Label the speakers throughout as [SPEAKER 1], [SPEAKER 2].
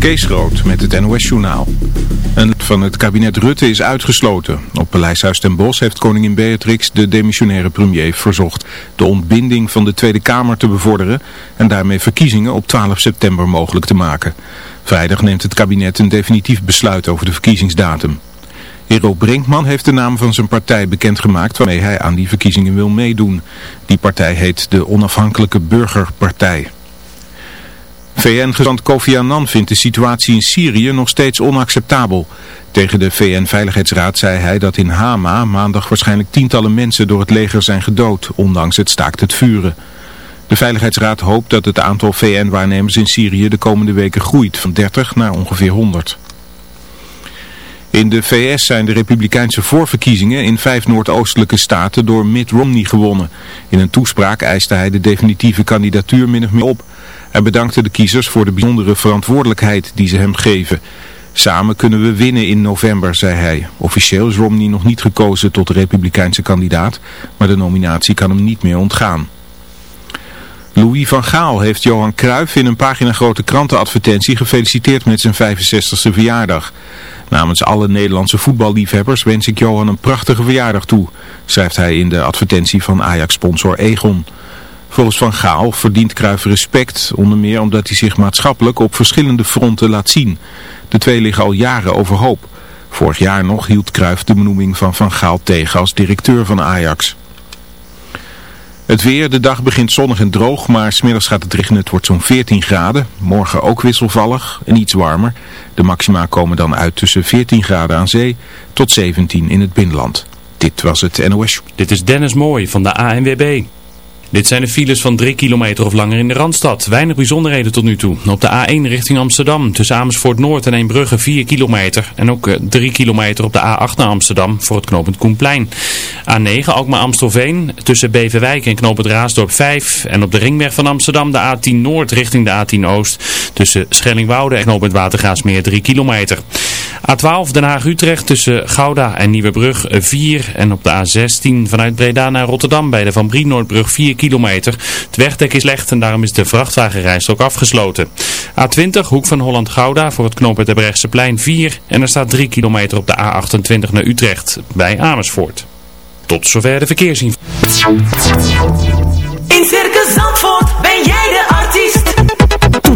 [SPEAKER 1] Kees Groot met het NOS-journaal. Een van het kabinet Rutte is uitgesloten. Op Paleishuis ten Bosch heeft koningin Beatrix de demissionaire premier verzocht de ontbinding van de Tweede Kamer te bevorderen en daarmee verkiezingen op 12 september mogelijk te maken. Vrijdag neemt het kabinet een definitief besluit over de verkiezingsdatum. Hero Brinkman heeft de naam van zijn partij bekendgemaakt waarmee hij aan die verkiezingen wil meedoen. Die partij heet de Onafhankelijke Burgerpartij. VN-gezant Kofi Annan vindt de situatie in Syrië nog steeds onacceptabel. Tegen de VN-veiligheidsraad zei hij dat in Hama maandag waarschijnlijk tientallen mensen door het leger zijn gedood, ondanks het staakt het vuren. De Veiligheidsraad hoopt dat het aantal VN-waarnemers in Syrië de komende weken groeit van 30 naar ongeveer 100. In de VS zijn de republikeinse voorverkiezingen in vijf noordoostelijke staten door Mitt Romney gewonnen. In een toespraak eiste hij de definitieve kandidatuur min of meer op. Hij bedankte de kiezers voor de bijzondere verantwoordelijkheid die ze hem geven. Samen kunnen we winnen in november, zei hij. Officieel is Romney nog niet gekozen tot de republikeinse kandidaat, maar de nominatie kan hem niet meer ontgaan. Louis van Gaal heeft Johan Cruijff in een pagina grote krantenadvertentie gefeliciteerd met zijn 65e verjaardag. Namens alle Nederlandse voetballiefhebbers wens ik Johan een prachtige verjaardag toe, schrijft hij in de advertentie van Ajax-sponsor Egon. Volgens Van Gaal verdient Cruijff respect, onder meer omdat hij zich maatschappelijk op verschillende fronten laat zien. De twee liggen al jaren overhoop. Vorig jaar nog hield Cruijff de benoeming van Van Gaal tegen als directeur van Ajax. Het weer, de dag begint zonnig en droog, maar smiddags gaat het regenen. Het wordt zo'n 14 graden. Morgen ook wisselvallig en iets warmer. De maxima komen dan uit tussen 14 graden aan zee tot 17 in het binnenland. Dit was het NOS.
[SPEAKER 2] Dit is Dennis Mooij van de ANWB. Dit zijn de files van 3 kilometer of langer in de Randstad. Weinig bijzonderheden tot nu toe. Op de A1 richting Amsterdam tussen Amersfoort Noord en Eembrugge 4 kilometer. En ook 3 eh, kilometer op de A8 naar Amsterdam voor het knooppunt Koenplein. A9 Alkmaar Amstelveen tussen Beverwijk en knooppunt Raasdorp 5. En op de ringweg van Amsterdam de A10 Noord richting de A10 Oost. Tussen Schellingwoude en knooppunt Watergaasmeer 3 kilometer. A12 Den Haag-Utrecht tussen Gouda en Nieuwebrug 4. En op de A16 vanuit Breda naar Rotterdam bij de Van Brie Noordbrug 4 kilometer. Het wegdek is slecht en daarom is de vrachtwagenrijstrook afgesloten. A20 Hoek van Holland-Gouda voor het knooppunt plein 4. En er staat 3 kilometer op de A28 naar Utrecht bij Amersfoort. Tot zover de verkeersinformatie.
[SPEAKER 3] In Circus Zandvoort ben jij.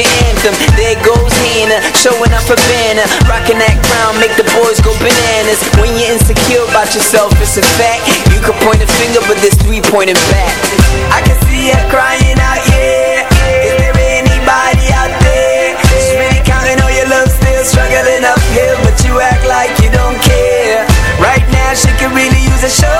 [SPEAKER 4] your anthem. There goes Hannah, showing up for Banner. Rocking that crown, make the boys go bananas. When you're insecure about yourself, it's a fact. You can point a finger, but there's three pointing back. I can see her crying out, yeah. Is there anybody out there? She's really counting on your love, still struggling uphill, but you act like you don't care. Right now, she could really use a show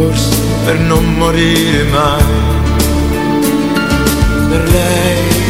[SPEAKER 5] corso per non morire mai. Per lei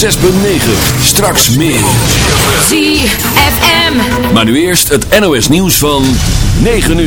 [SPEAKER 6] 6.9. Straks meer.
[SPEAKER 7] ZFM.
[SPEAKER 6] Maar nu eerst het NOS nieuws van 9 uur.